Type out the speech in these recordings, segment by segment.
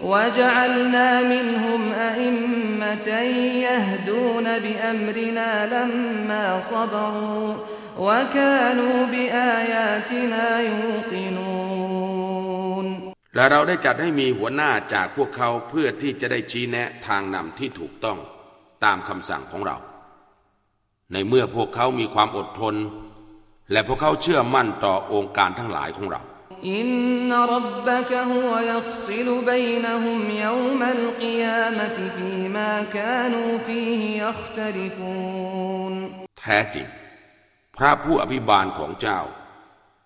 وجعلنا منهم أئمة يهدون بأمرنا لما صبروا وكانوا بآياتنا يوقنون และเราได้จัดให้มีหัวหน้าจากพวกเขาเพื่อที่จะได้ชี้แนะทางนำที่ถูกต้องตามคำสั่งของเรา ในเมื่อพวกเขามีความอดทน และพวกเขาเชื่อมั่นต่อองค์การทั้งหลายของเรา อินนรับบะกะฮุวยัฟซิลบัยนะฮุมยอมัลกิยามะติฟีมากานูฟีฮิยัคตลิฟูนแท้จริง พระผู้อภิบาลของเจ้า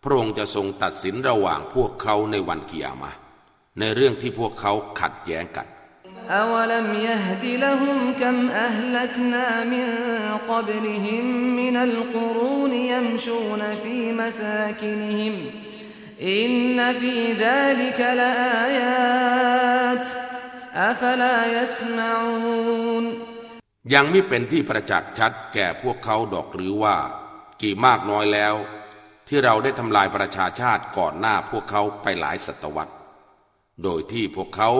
พระองค์จะทรงตัดสินระหว่างพวกเขาในวันกิยามะในเรื่องที่พวกเขาขัดแย้งกัน أولم يهد لهم كم أهلكنا من قبلهم من القرون يمشون في مساكنهم อินนฟีดาลิกลาอายาตอัฟลายัสมาอูนยังไม่เป็นที่ประจักษ์ชัดแก่พวกเขาดอกหรือว่า กี่มากน้อยแล้ว ที่เราได้ทำลายประชาชาติก่อนหน้าพวกเขาไปหลายศตวรรษ โดยที่พวกเขา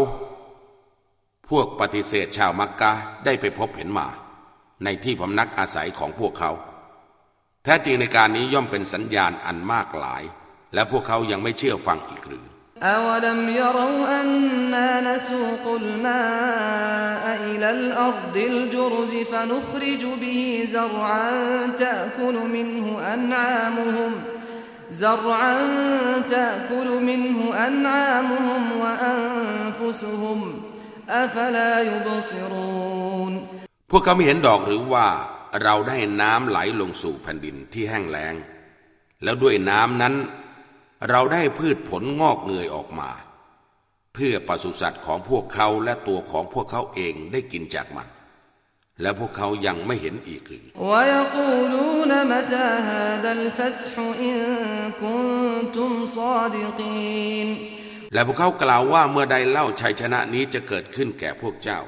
พวกปฏิเสธชาวมักกะได้ไปพบเห็นมา ในที่พำนักอาศัยของพวกเขา แท้จริงในการนี้ย่อมเป็นสัญญาณอันมากหลาย และพวกเขายังไม่เชื่อฟังอีกหรือ أولم يروا أنا نسوق الماء إلى الأرض الجرز فنخرج به زرعا تأكل منه أنعامهم زرعا تأكل منه أنعامهم وأنفسهم أفلا يبصرون พวกเขาไม่เห็นดอกหรือว่าเราได้น้ำไหลลงสู่แผ่นดินที่แห้งแล้ง แล้วด้วยน้ำนั้น เราได้พืชผลงอกเงยออกมา เพื่อปศุสัตว์ของพวกเขาและตัวของพวกเขาเองได้กินจากมัน และพวกเขายังไม่เห็นอีกหรือและพวกเขากล่าวว่าเมื่อใดเล่าชัยชนะนี้จะเกิดขึ้นแก่พวกเจ้า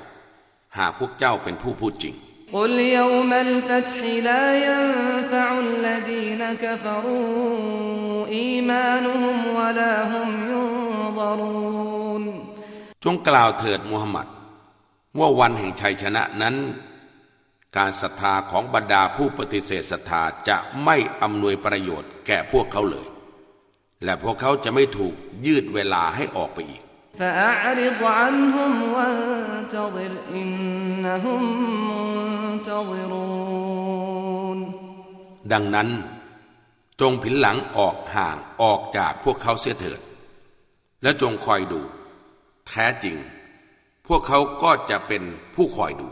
หากพวกเจ้าเป็นผู้พูดจริง قل يوم الفتح لا ينفع الذين كفروا إيمانهم ولا هم ينظرون จงกล่าวเถิดมูฮัมหมัด ว่าวันแห่งชัยชนะนั้น การศรัทธาของบรรดาผู้ปฏิเสธศรัทธาจะไม่อำนวยประโยชน์แก่พวกเขาเลย และพวกเขาจะไม่ถูกยืดเวลาให้ออกไปอีก فأعرض عنهم وانتظر إنهم منتظرون ดังนั้น จงผินหลังออกห่างออกจากพวกเขาเสียเถิด และจงคอยดู แท้จริง พวกเขาก็จะเป็นผู้คอยดู